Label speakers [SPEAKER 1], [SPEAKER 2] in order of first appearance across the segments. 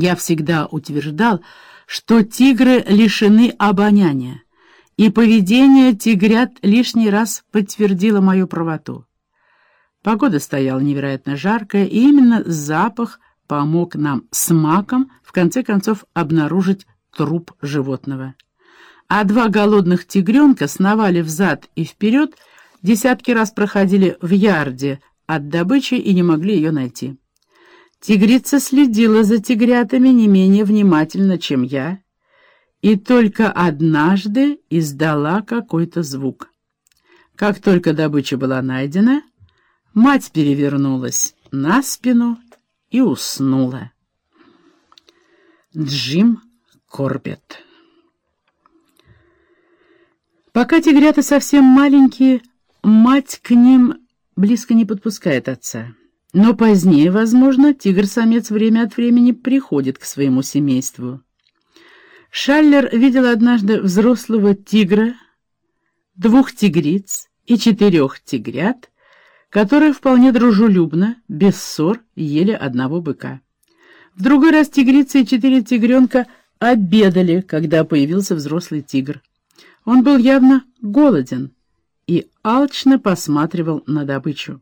[SPEAKER 1] Я всегда утверждал, что тигры лишены обоняния, и поведение тигрят лишний раз подтвердило мою правоту. Погода стояла невероятно жаркая, и именно запах помог нам с маком в конце концов обнаружить труп животного. А два голодных тигренка сновали взад и вперед, десятки раз проходили в ярде от добычи и не могли ее найти. Тигрица следила за тигрятами не менее внимательно, чем я, и только однажды издала какой-то звук. Как только добыча была найдена, мать перевернулась на спину и уснула. Джим Корбет Пока тигрята совсем маленькие, мать к ним близко не подпускает отца. Но позднее, возможно, тигр-самец время от времени приходит к своему семейству. Шаллер видел однажды взрослого тигра, двух тигриц и четырех тигрят, которые вполне дружелюбно, без ссор, ели одного быка. В другой раз тигрица и четыре тигренка обедали, когда появился взрослый тигр. Он был явно голоден и алчно посматривал на добычу.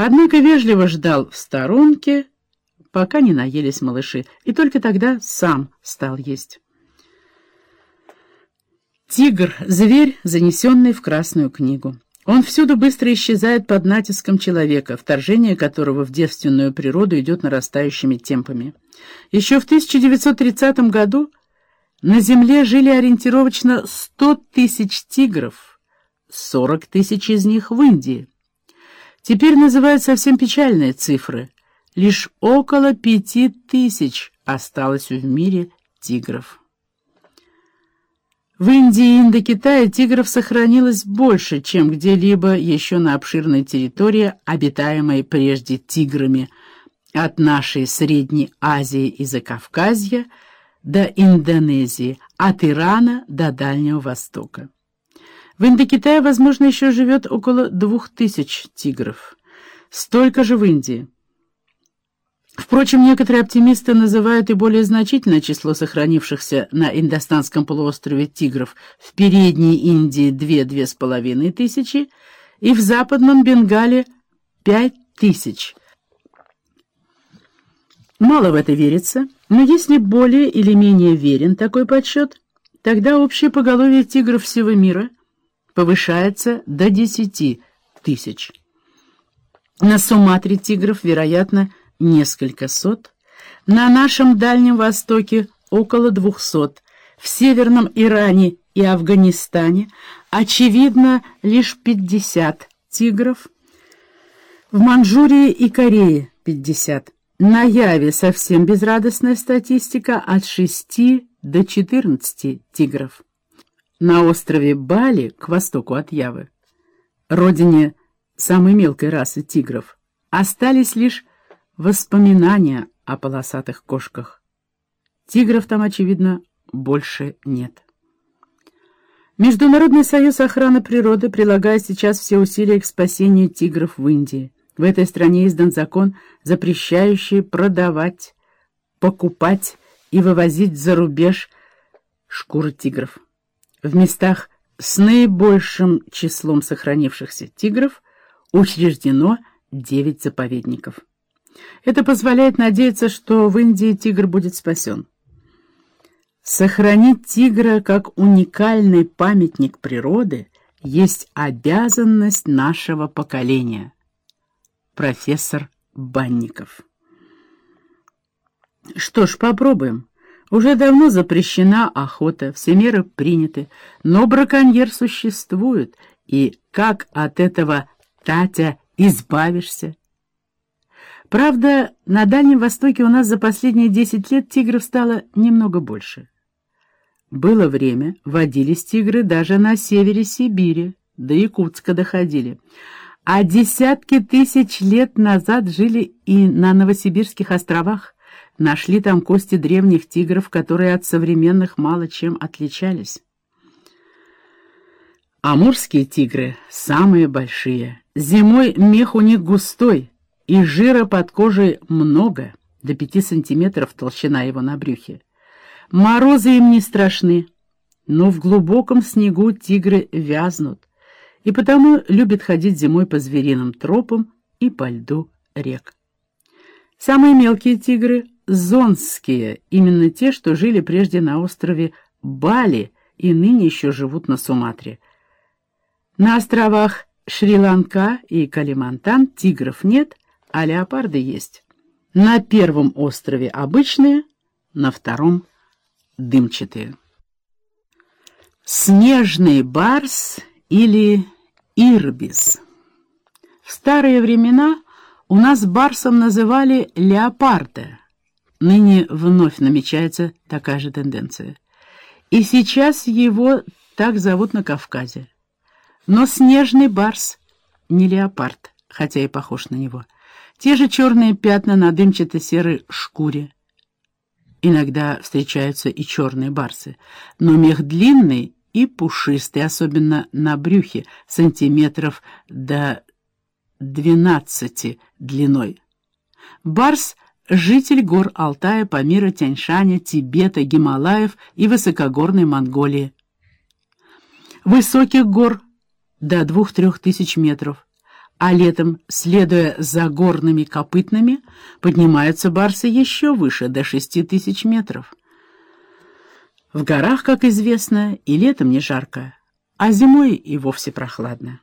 [SPEAKER 1] Однако вежливо ждал в сторонке, пока не наелись малыши, и только тогда сам стал есть. Тигр — зверь, занесенный в Красную книгу. Он всюду быстро исчезает под натиском человека, вторжение которого в девственную природу идет нарастающими темпами. Еще в 1930 году на Земле жили ориентировочно 100 тысяч тигров, 40 тысяч из них в Индии. Теперь называют совсем печальные цифры. Лишь около пяти тысяч осталось в мире тигров. В Индии и Индокитае тигров сохранилось больше, чем где-либо еще на обширной территории, обитаемой прежде тиграми, от нашей Средней Азии и Закавказья до Индонезии, от Ирана до Дальнего Востока. В Индокитае, возможно, еще живет около двух тысяч тигров. Столько же в Индии. Впрочем, некоторые оптимисты называют и более значительное число сохранившихся на Индостанском полуострове тигров в передней Индии две-две с половиной тысячи и в западном Бенгале пять тысяч. Мало в это верится, но если более или менее верен такой подсчет, тогда общее поголовье тигров всего мира – повышается до 10 тысяч. На Суматре тигров, вероятно, несколько сот, на нашем Дальнем Востоке около 200, в Северном Иране и Афганистане, очевидно, лишь 50 тигров, в Манчжурии и Корее 50. На Яве совсем безрадостная статистика от 6 до 14 тигров на острове Бали, к востоку от Явы, родине самой мелкой расы тигров, остались лишь воспоминания о полосатых кошках. Тигров там, очевидно, больше нет. Международный союз охраны природы прилагает сейчас все усилия к спасению тигров в Индии. В этой стране издан закон, запрещающий продавать, покупать и вывозить за рубеж шкуры тигров. В местах с наибольшим числом сохранившихся тигров учреждено 9 заповедников. Это позволяет надеяться, что в Индии тигр будет спасен. Сохранить тигра как уникальный памятник природы есть обязанность нашего поколения. Профессор Банников. Что ж, попробуем. Уже давно запрещена охота, все меры приняты, но браконьер существует, и как от этого, Татя, избавишься? Правда, на Дальнем Востоке у нас за последние десять лет тигров стало немного больше. Было время, водились тигры даже на севере Сибири, до Якутска доходили. А десятки тысяч лет назад жили и на Новосибирских островах. Нашли там кости древних тигров, которые от современных мало чем отличались. Амурские тигры самые большие. Зимой мех у них густой, и жира под кожей много. до 5 сантиметров толщина его на брюхе. Морозы им не страшны, но в глубоком снегу тигры вязнут, и потому любят ходить зимой по звериным тропам и по льду рек. Самые мелкие тигры — зонские, именно те, что жили прежде на острове Бали и ныне еще живут на Суматре. На островах Шри-Ланка и Калимантан тигров нет, а леопарды есть. На первом острове обычные, на втором — дымчатые. Снежный барс или ирбис. В старые времена у нас барсом называли леопарда. Ныне вновь намечается такая же тенденция. И сейчас его так зовут на Кавказе. Но снежный барс не леопард, хотя и похож на него. Те же черные пятна на дымчато-серой шкуре. Иногда встречаются и черные барсы, но мех длинный и пушистый, особенно на брюхе, сантиметров до двенадцати длиной. Барс — житель гор Алтая, Памира, Тяньшаня, Тибета, Гималаев и высокогорной Монголии. Высоких гор до двух-трех тысяч метров, а летом, следуя за горными копытными, поднимаются барсы еще выше, до шести тысяч метров. В горах, как известно, и летом не жарко, а зимой и вовсе прохладно.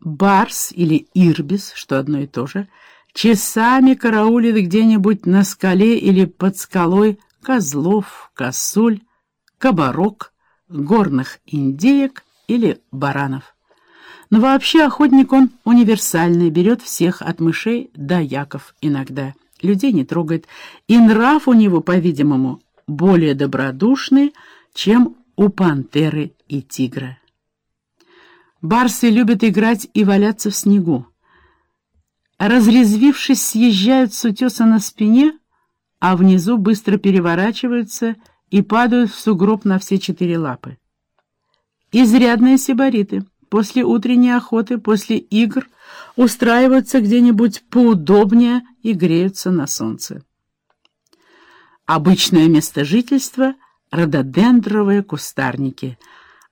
[SPEAKER 1] Барс или ирбис, что одно и то же, часами караулит где-нибудь на скале или под скалой козлов, косуль, кабарок, горных индеек или баранов. Но вообще охотник он универсальный, берет всех от мышей до яков иногда. Людей не трогает, и нрав у него, по-видимому, более добродушный, чем у пантеры и тигра. Барсы любят играть и валяться в снегу. Разрезвившись, съезжают с утеса на спине, а внизу быстро переворачиваются и падают в сугроб на все четыре лапы. Изрядные сибариты. После утренней охоты, после игр устраиваются где-нибудь поудобнее и греются на солнце. Обычное место жительства — рододендровые кустарники,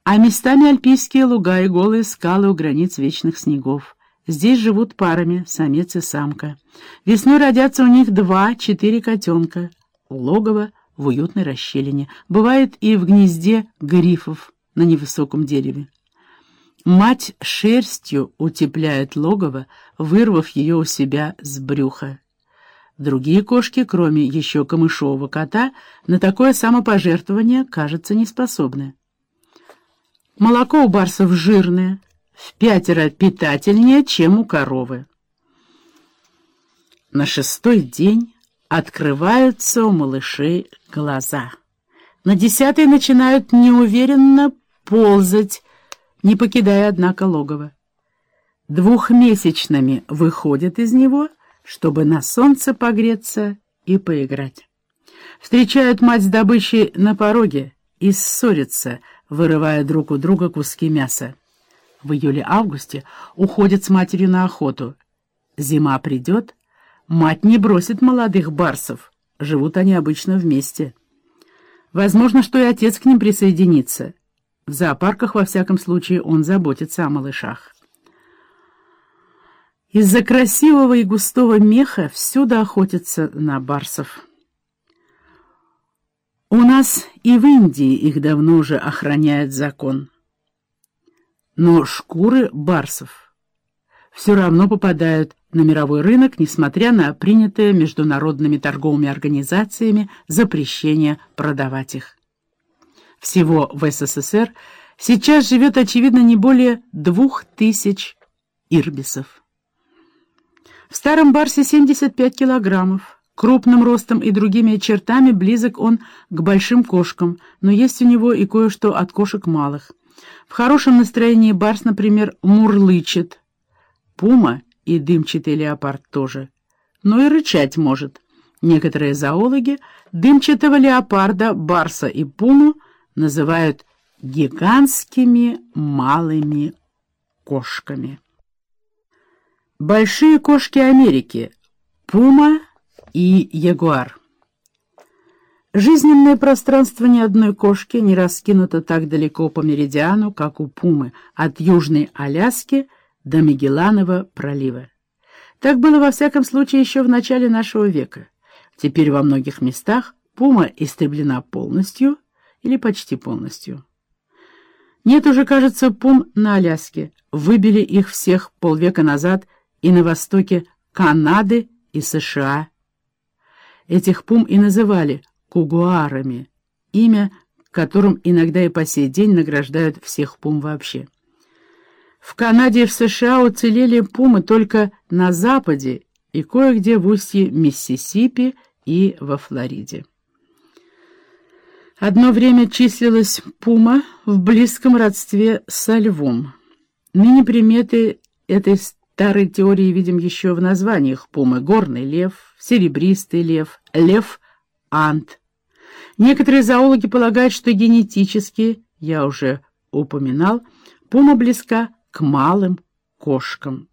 [SPEAKER 1] а местами альпийские луга и голые скалы у границ вечных снегов. Здесь живут парами, самец и самка. Весной родятся у них два-четыре котенка. Логово в уютной расщелине. Бывает и в гнезде грифов на невысоком дереве. Мать шерстью утепляет логово, вырвав ее у себя с брюха. Другие кошки, кроме еще камышового кота, на такое самопожертвование, кажется, не способны. Молоко у барсов жирное, в пятеро питательнее, чем у коровы. На шестой день открываются у малышей глаза. На десятый начинают неуверенно ползать, не покидая, однако, логово. Двухмесячными выходят из него, чтобы на солнце погреться и поиграть. Встречают мать с добычей на пороге и ссорятся, вырывая друг у друга куски мяса. В июле-августе уходят с матерью на охоту. Зима придет, мать не бросит молодых барсов, живут они обычно вместе. Возможно, что и отец к ним присоединится. В зоопарках, во всяком случае, он заботится о малышах. Из-за красивого и густого меха всюду охотятся на барсов. У нас и в Индии их давно уже охраняет закон. Но шкуры барсов все равно попадают на мировой рынок, несмотря на принятое международными торговыми организациями запрещение продавать их. Всего в СССР сейчас живет, очевидно, не более двух тысяч ирбисов. В старом барсе 75 килограммов. Крупным ростом и другими чертами близок он к большим кошкам, но есть у него и кое-что от кошек малых. В хорошем настроении барс, например, мурлычет. Пума и дымчатый леопард тоже. Но и рычать может. Некоторые зоологи дымчатого леопарда, барса и пуму называют гигантскими малыми кошками. Большие кошки Америки — пума и ягуар. Жизненное пространство ни одной кошки не раскинуто так далеко по меридиану, как у пумы, от Южной Аляски до Магелланова пролива. Так было во всяком случае еще в начале нашего века. Теперь во многих местах пума истреблена полностью или почти полностью. Нет уже, кажется, пум на Аляске. Выбили их всех полвека назад и на востоке Канады и США. Этих пум и называли кугуарами, имя, которым иногда и по сей день награждают всех пум вообще. В Канаде и в США уцелели пумы только на западе и кое-где в устье Миссисипи и во Флориде. Одно время числилась пума в близком родстве со львом. Ныне приметы этой старой теории видим еще в названиях пумы. Горный лев, серебристый лев, лев-ант. Некоторые зоологи полагают, что генетически, я уже упоминал, пума близка к малым кошкам.